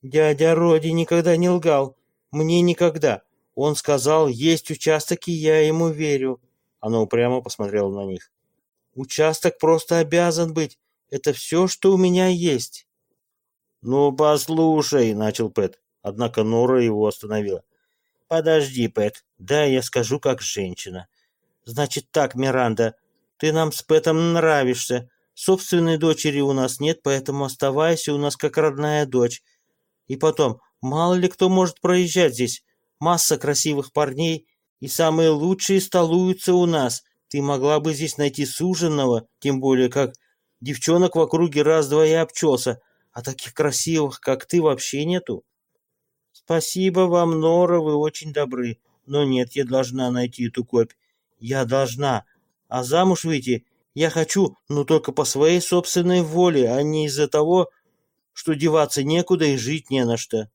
Дядя Роди никогда не лгал. Мне никогда. Он сказал, есть участок, и я ему верю. Она упрямо посмотрела на них. Участок просто обязан быть. Это все, что у меня есть. Ну, послушай, начал Пэт. Однако Нора его остановила. Подожди, Пэт. Да, я скажу как женщина. Значит так, Миранда, ты нам с Пэтом нравишься. Собственной дочери у нас нет, поэтому оставайся у нас как родная дочь. И потом, мало ли кто может проезжать здесь. Масса красивых парней, и самые лучшие столуются у нас. Ты могла бы здесь найти суженого, тем более как Девчонок в округе раз-два и обчелся, а таких красивых, как ты, вообще нету. Спасибо вам, Нора, вы очень добры. Но нет, я должна найти эту копь. Я должна. А замуж выйти я хочу, но только по своей собственной воле, а не из-за того, что деваться некуда и жить не на что.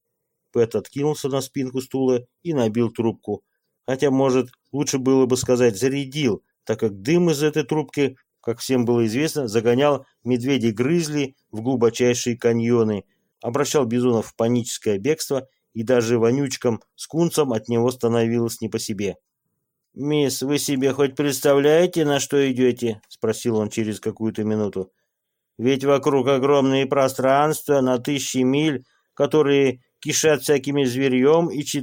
Пэт откинулся на спинку стула и набил трубку. Хотя, может, лучше было бы сказать «зарядил», так как дым из этой трубки как всем было известно, загонял медведей-грызли в глубочайшие каньоны, обращал бизонов в паническое бегство, и даже вонючкам с кунцем от него становилось не по себе. «Мисс, вы себе хоть представляете, на что идете?» — спросил он через какую-то минуту. «Ведь вокруг огромные пространства на тысячи миль, которые кишат всякими зверьем и